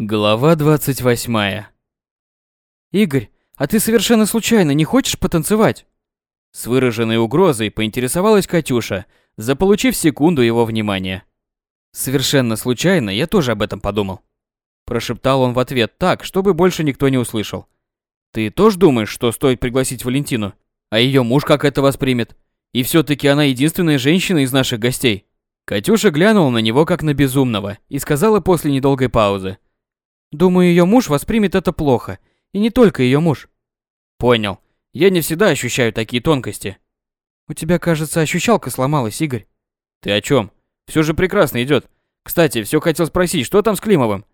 Глава 28. Игорь, а ты совершенно случайно не хочешь потанцевать? С выраженной угрозой поинтересовалась Катюша, заполучив секунду его внимания. Совершенно случайно, я тоже об этом подумал. Прошептал он в ответ так, чтобы больше никто не услышал. Ты тоже думаешь, что стоит пригласить Валентину? А ее муж как это воспримет? И все-таки она единственная женщина из наших гостей. Катюша глянула на него как на безумного и сказала после недолгой паузы. Думаю, ее муж воспримет это плохо. И не только ее муж. Понял. Я не всегда ощущаю такие тонкости. У тебя, кажется, ощущалка сломалась, Игорь. Ты о чем? Все же прекрасно идет. Кстати, все хотел спросить, что там с Климовым?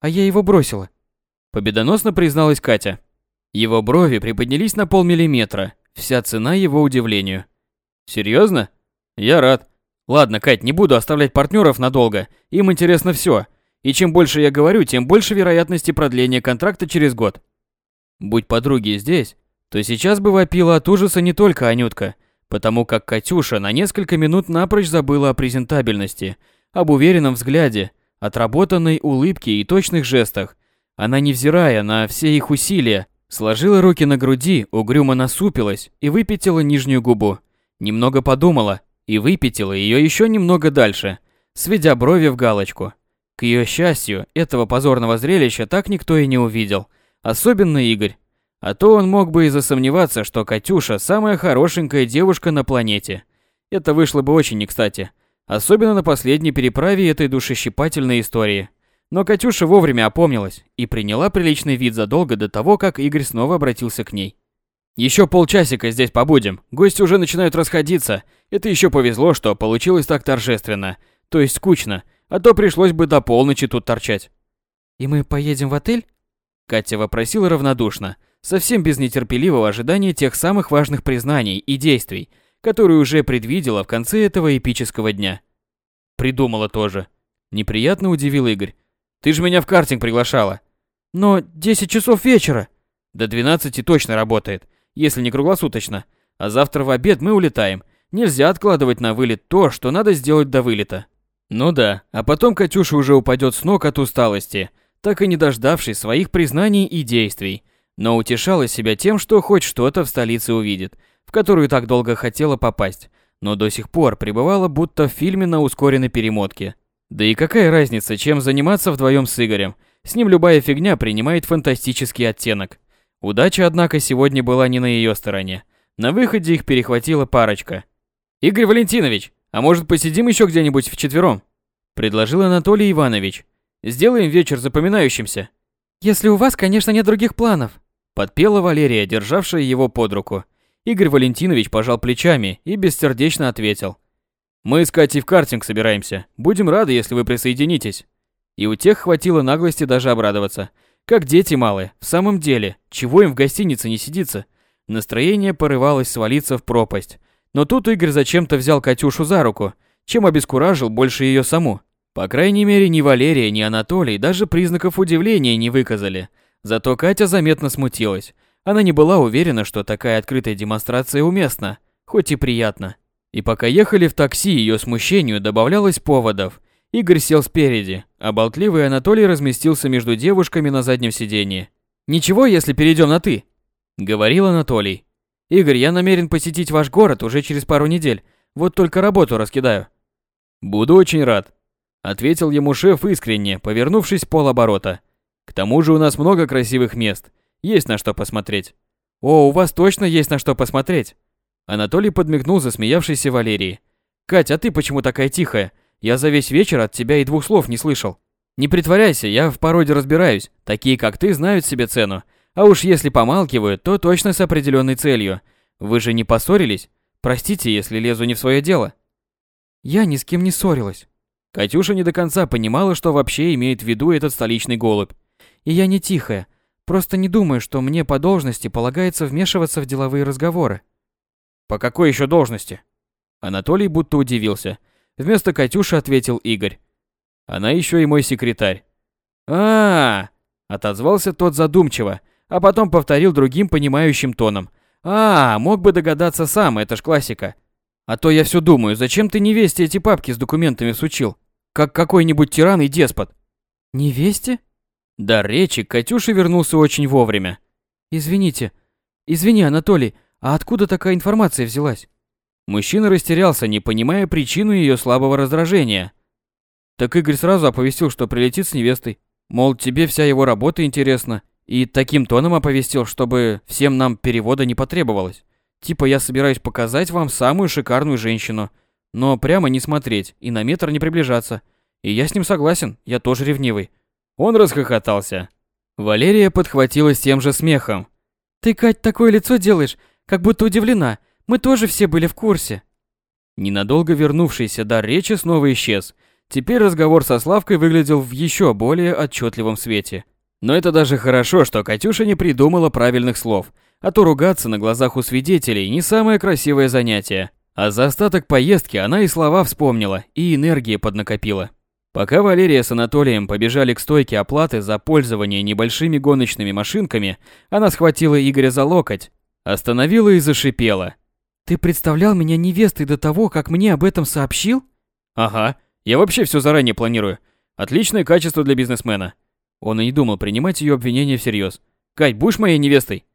А я его бросила. Победоносно призналась Катя. Его брови приподнялись на полмиллиметра. Вся цена его удивлению. Серьезно? Я рад. Ладно, Кать, не буду оставлять партнеров надолго. Им интересно все. И чем больше я говорю, тем больше вероятности продления контракта через год. Будь подруги здесь, то сейчас бы вопила от ужаса не только Анютка, потому как Катюша на несколько минут напрочь забыла о презентабельности, об уверенном взгляде, отработанной улыбке и точных жестах. Она, невзирая на все их усилия, сложила руки на груди, угрюмо насупилась и выпятила нижнюю губу. Немного подумала и выпятила ее еще немного дальше, сведя брови в галочку. К ее счастью, этого позорного зрелища так никто и не увидел, особенно Игорь. А то он мог бы и засомневаться, что Катюша самая хорошенькая девушка на планете. Это вышло бы очень не кстати, особенно на последней переправе этой душещипательной истории. Но Катюша вовремя опомнилась и приняла приличный вид задолго до того, как Игорь снова обратился к ней. Еще полчасика здесь побудем. Гости уже начинают расходиться. Это еще повезло, что получилось так торжественно. То есть скучно а то пришлось бы до полночи тут торчать. И мы поедем в отель? Катя вопросила равнодушно, совсем без нетерпеливого ожидания тех самых важных признаний и действий, которые уже предвидела в конце этого эпического дня. Придумала тоже. Неприятно удивил Игорь. Ты же меня в картинг приглашала. Но 10 часов вечера. До 12 точно работает, если не круглосуточно. А завтра в обед мы улетаем. Нельзя откладывать на вылет то, что надо сделать до вылета. Ну да, а потом Катюша уже упадет с ног от усталости, так и не дождавшись своих признаний и действий, но утешала себя тем, что хоть что-то в столице увидит, в которую так долго хотела попасть, но до сих пор пребывала будто в фильме на ускоренной перемотке. Да и какая разница, чем заниматься вдвоем с Игорем? С ним любая фигня принимает фантастический оттенок. Удача, однако, сегодня была не на ее стороне. На выходе их перехватила парочка. «Игорь Валентинович, а может, посидим еще где-нибудь вчетвером? Предложил Анатолий Иванович. Сделаем вечер запоминающимся. Если у вас, конечно, нет других планов. Подпела Валерия, державшая его под руку. Игорь Валентинович пожал плечами и бессердечно ответил. Мы с Катей в картинг собираемся. Будем рады, если вы присоединитесь. И у тех хватило наглости даже обрадоваться. Как дети малые, в самом деле, чего им в гостинице не сидится? Настроение порывалось свалиться в пропасть. Но тут Игорь зачем-то взял Катюшу за руку, чем обескуражил больше ее саму. По крайней мере, ни Валерия, ни Анатолий даже признаков удивления не выказали. Зато Катя заметно смутилась. Она не была уверена, что такая открытая демонстрация уместна, хоть и приятна. И пока ехали в такси, ее смущению добавлялось поводов. Игорь сел спереди, а болтливый Анатолий разместился между девушками на заднем сиденье. «Ничего, если перейдем на «ты», — говорил Анатолий. Игорь, я намерен посетить ваш город уже через пару недель. Вот только работу раскидаю. Буду очень рад, ответил ему шеф искренне, повернувшись полоборота. К тому же у нас много красивых мест. Есть на что посмотреть. О, у вас точно есть на что посмотреть. Анатолий подмигнул засмеявшейся Валерии. Катя, а ты почему такая тихая? Я за весь вечер от тебя и двух слов не слышал. Не притворяйся, я в породе разбираюсь. Такие, как ты, знают себе цену. А уж если помалкивают, то точно с определенной целью. Вы же не поссорились? Простите, если лезу не в свое дело. Я ни с кем не ссорилась. Катюша не до конца понимала, что вообще имеет в виду этот столичный голубь. И я не тихая. Просто не думаю, что мне по должности полагается вмешиваться в деловые разговоры. По какой еще должности? Анатолий будто удивился. Вместо Катюши ответил Игорь. Она еще и мой секретарь. А, -а, -а отозвался тот задумчиво, а потом повторил другим понимающим тоном. «А, мог бы догадаться сам, это ж классика. А то я все думаю, зачем ты невесте эти папки с документами сучил? Как какой-нибудь тиран и деспот». «Невесте?» Дар речи Катюши вернулся очень вовремя. Извините. Извини, Анатолий, а откуда такая информация взялась? Мужчина растерялся, не понимая причину ее слабого раздражения. Так Игорь сразу оповестил, что прилетит с невестой. Мол, тебе вся его работа интересна. И таким тоном оповестил, чтобы всем нам перевода не потребовалось. Типа я собираюсь показать вам самую шикарную женщину, но прямо не смотреть и на метр не приближаться. И я с ним согласен, я тоже ревнивый. Он расхохотался. Валерия подхватила с тем же смехом. Ты, Кать, такое лицо делаешь, как будто удивлена. Мы тоже все были в курсе. Ненадолго вернувшийся дар речи снова исчез. Теперь разговор со Славкой выглядел в еще более отчетливом свете. Но это даже хорошо, что Катюша не придумала правильных слов, а то ругаться на глазах у свидетелей не самое красивое занятие. А за остаток поездки она и слова вспомнила, и энергии поднакопила. Пока Валерия с Анатолием побежали к стойке оплаты за пользование небольшими гоночными машинками, она схватила Игоря за локоть, остановила и зашипела. «Ты представлял меня невестой до того, как мне об этом сообщил?» «Ага, я вообще все заранее планирую. Отличное качество для бизнесмена». Он и не думал принимать ее обвинения всерьез. «Кать, будешь моей невестой?»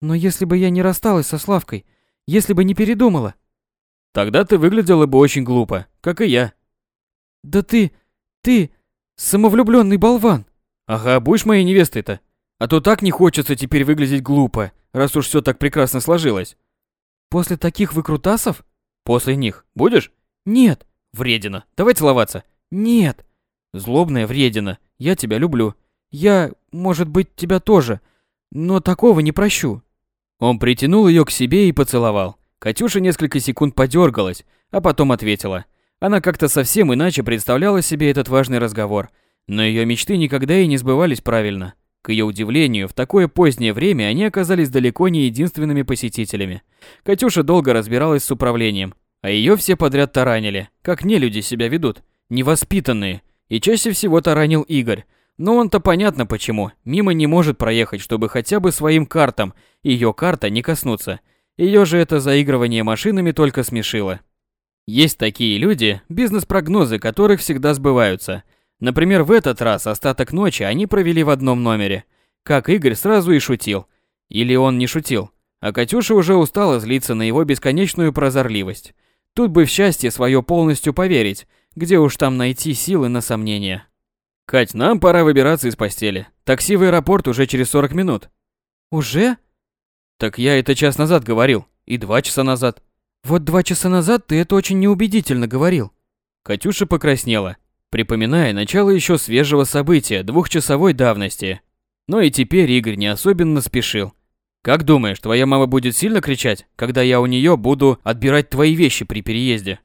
«Но если бы я не рассталась со Славкой, если бы не передумала...» «Тогда ты выглядела бы очень глупо, как и я». «Да ты... Ты самовлюбленный болван. Ага, будешь моей невестой-то? А то так не хочется теперь выглядеть глупо, раз уж все так прекрасно сложилось. После таких выкрутасов? После них. Будешь? Нет. Вредина. Давай целоваться. Нет. Злобная вредина. Я тебя люблю. Я, может быть, тебя тоже. Но такого не прощу. Он притянул ее к себе и поцеловал. Катюша несколько секунд подергалась, а потом ответила. Она как-то совсем иначе представляла себе этот важный разговор, но ее мечты никогда и не сбывались правильно. К ее удивлению, в такое позднее время они оказались далеко не единственными посетителями. Катюша долго разбиралась с управлением, а ее все подряд таранили, как не люди себя ведут, невоспитанные, и чаще всего таранил Игорь. Но он-то понятно почему, мимо не может проехать, чтобы хотя бы своим картам ее карта не коснуться. Ее же это заигрывание машинами только смешило. Есть такие люди, бизнес-прогнозы которых всегда сбываются. Например, в этот раз остаток ночи они провели в одном номере. Как Игорь сразу и шутил. Или он не шутил. А Катюша уже устала злиться на его бесконечную прозорливость. Тут бы в счастье свое полностью поверить, где уж там найти силы на сомнения. «Кать, нам пора выбираться из постели. Такси в аэропорт уже через 40 минут». «Уже?» «Так я это час назад говорил. И два часа назад». Вот два часа назад ты это очень неубедительно говорил. Катюша покраснела, припоминая начало еще свежего события двухчасовой давности. Но и теперь Игорь не особенно спешил. Как думаешь, твоя мама будет сильно кричать, когда я у нее буду отбирать твои вещи при переезде?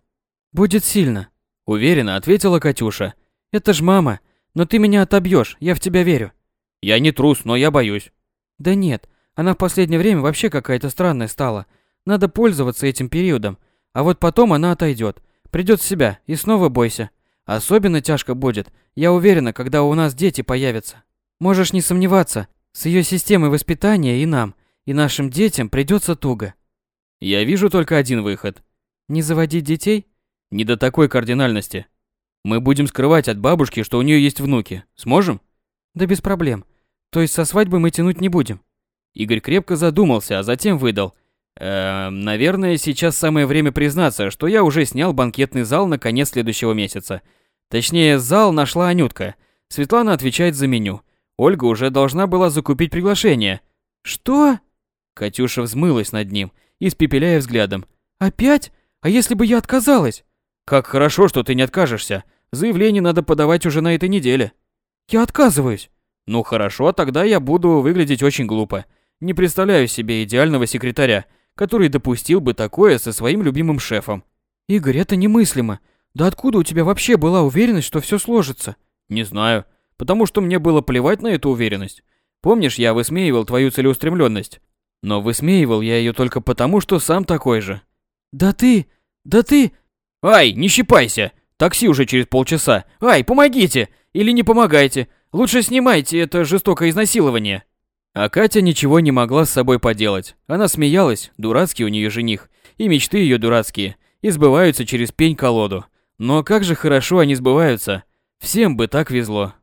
Будет сильно, уверенно ответила Катюша. Это ж мама, но ты меня отобьешь, я в тебя верю. Я не трус, но я боюсь. Да нет, она в последнее время вообще какая-то странная стала. Надо пользоваться этим периодом, а вот потом она отойдет, придет в себя и снова бойся. Особенно тяжко будет, я уверена, когда у нас дети появятся. Можешь не сомневаться, с ее системой воспитания и нам, и нашим детям придется туго. Я вижу только один выход. Не заводить детей? Не до такой кардинальности. Мы будем скрывать от бабушки, что у нее есть внуки. Сможем? Да без проблем. То есть со свадьбы мы тянуть не будем. Игорь крепко задумался, а затем выдал. Э, наверное, сейчас самое время признаться, что я уже снял банкетный зал на конец следующего месяца. Точнее, зал нашла Анютка. Светлана отвечает за меню. Ольга уже должна была закупить приглашение. Что? Катюша взмылась над ним, испепеляя взглядом. Опять? А если бы я отказалась? Как хорошо, что ты не откажешься. Заявление надо подавать уже на этой неделе. Я отказываюсь. Ну хорошо, тогда я буду выглядеть очень глупо. Не представляю себе идеального секретаря, который допустил бы такое со своим любимым шефом. Игорь, это немыслимо. Да откуда у тебя вообще была уверенность, что все сложится? Не знаю, потому что мне было плевать на эту уверенность. Помнишь, я высмеивал твою целеустремленность? Но высмеивал я ее только потому, что сам такой же. Да ты, да ты... Ай, не щипайся! Такси уже через полчаса. Ай, помогите! Или не помогайте. Лучше снимайте это жестокое изнасилование. А Катя ничего не могла с собой поделать. Она смеялась, дурацкий у нее жених, и мечты ее дурацкие, и сбываются через пень-колоду. Но как же хорошо они сбываются. Всем бы так везло.